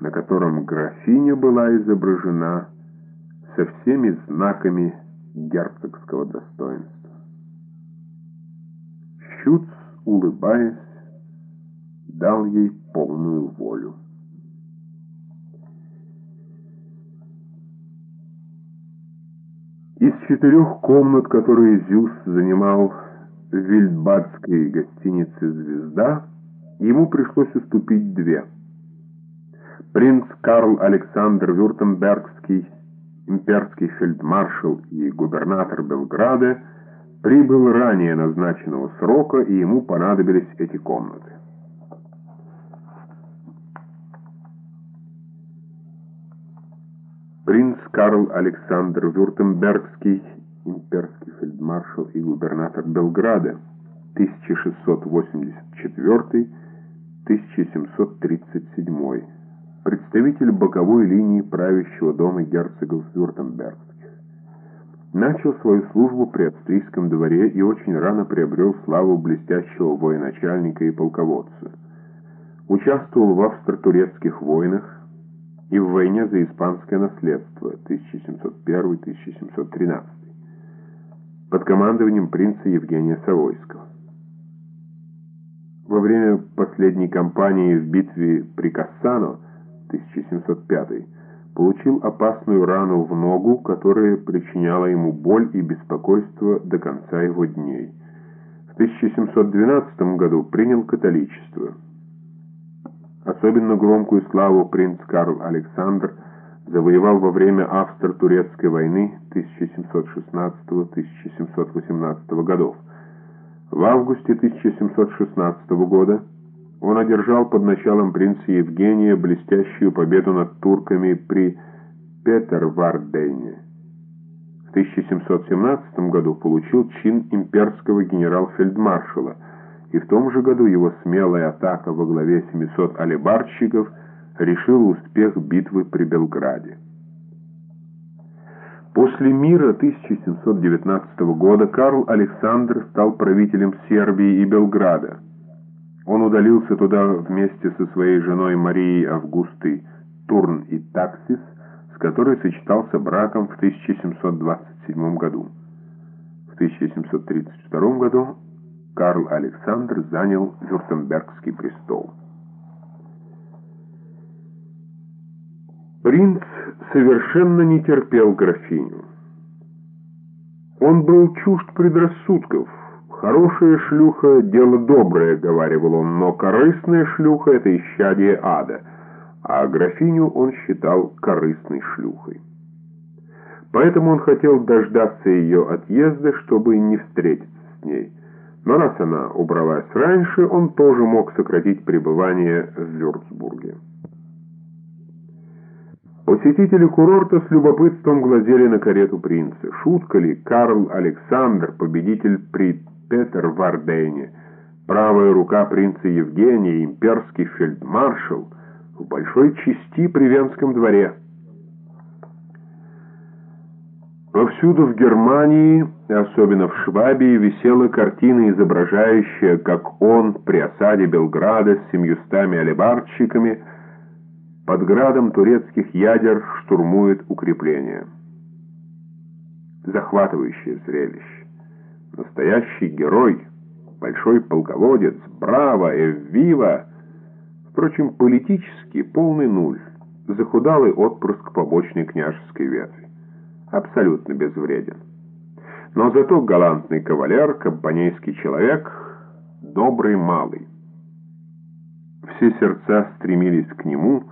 на котором графиня была изображена со всеми знаками герцогского достоинства. Щуц, улыбаясь, дал ей полную волю. Из четырех комнат, которые Зюс занимал в вильдбадской гостинице «Звезда», ему пришлось уступить две. Принц Карл Александр Вюртембергский, имперский фельдмаршал и губернатор Белграда, прибыл ранее назначенного срока, и ему понадобились эти комнаты. Принц Карл Александр Вюртембергский, имперский фельдмаршал и губернатор Белграда, 1684-1737, представитель боковой линии правящего дома герцогов Вюртембергских. Начал свою службу при австрийском дворе и очень рано приобрел славу блестящего военачальника и полководца. Участвовал в австро-турецких войнах, и в войне за испанское наследство 1701-1713 под командованием принца Евгения Савойского. Во время последней кампании в битве при Кассано 1705 получил опасную рану в ногу, которая причиняла ему боль и беспокойство до конца его дней. В 1712 году принял католичество – Особенно громкую славу принц Карл Александр завоевал во время Австро-Турецкой войны 1716-1718 годов. В августе 1716 года он одержал под началом принца Евгения блестящую победу над турками при Петервардене. В 1717 году получил чин имперского генерал-фельдмаршала – и в том же году его смелая атака во главе 700 алибарщиков решила успех битвы при Белграде. После мира 1719 года Карл Александр стал правителем Сербии и Белграда. Он удалился туда вместе со своей женой Марией Августой Турн и Таксис, с которой сочетался браком в 1727 году. В 1732 году Карл Александр занял Вюртембергский престол. Принц совершенно не терпел графиню. Он был чужд предрассудков. «Хорошая шлюха — дело доброе», — говаривал он, «но корыстная шлюха — это исчадие ада», а графиню он считал корыстной шлюхой. Поэтому он хотел дождаться ее отъезда, чтобы не встретиться с ней. Но раз она убралась раньше, он тоже мог сократить пребывание в Вюрцбурге. Посетители курорта с любопытством глазели на карету принца. Шутка ли Карл Александр, победитель при Петер-Вардене, правая рука принца Евгения, имперский фельдмаршал, в большой части при Венском дворе – Повсюду в Германии, особенно в Швабии, висела картина, изображающая, как он при осаде Белграда с семьюстами алибарщиками под градом турецких ядер штурмует укрепление. Захватывающее зрелище. Настоящий герой, большой полководец, браво, эввива. Впрочем, политически полный нуль, захудалый отпрыск побочной княжеской ветви абсолютно безвреден. Но зато галантный кавалер, компанейский человек, добрый малый. Все сердца стремились к нему,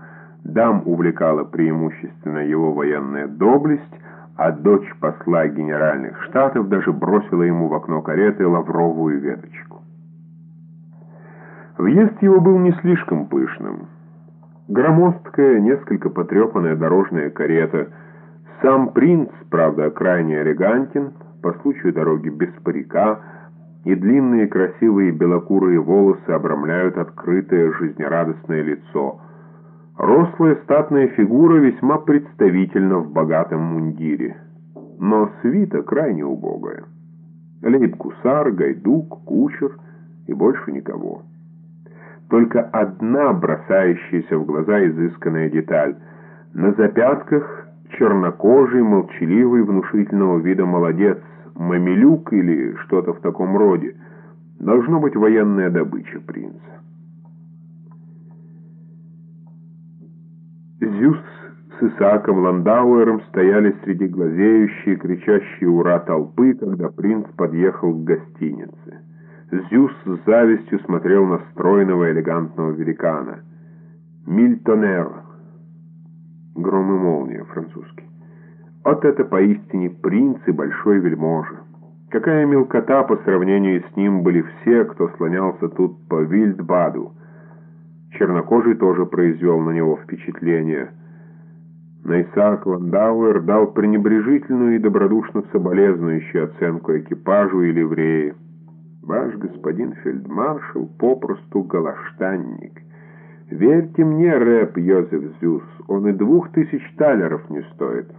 дам увлекала преимущественно его военная доблесть, а дочь посла генеральных штатов даже бросила ему в окно кареты лавровую веточку. Въезд его был не слишком пышным. Громоздкая, несколько потрепанная дорожная карета — сам принц, правда, крайне элегантен, по случаю дороги без парика, и длинные красивые белокурые волосы обрамляют открытое жизнерадостное лицо. Рослая статная фигура весьма представительна в богатом мундире, но свита крайне убогая. Лейб-гусар, гайдук, кучер и больше никого. только одна бросающаяся в глаза изысканная деталь. На запятках чернокожий, молчаливый, внушительного вида молодец, мамилюк или что-то в таком роде. Должно быть военная добыча принца. Зюс с Исааком Ландауэром стояли среди глазеющей, кричащей «Ура!» толпы, когда принц подъехал к гостинице. Зюс с завистью смотрел на стройного элегантного великана. «Мильтонер» — гром и молния французский. Вот это поистине принц и большой вельможа. Какая мелкота по сравнению с ним были все, кто слонялся тут по Вильдбаду. Чернокожий тоже произвел на него впечатление. Но Исаак Ландауэр дал пренебрежительную и добродушно соболезнующую оценку экипажу и ливреи. Ваш господин фельдмаршал попросту галаштанник. Верьте мне, рэп Йозеф Зюс, он и двух тысяч талеров не стоит».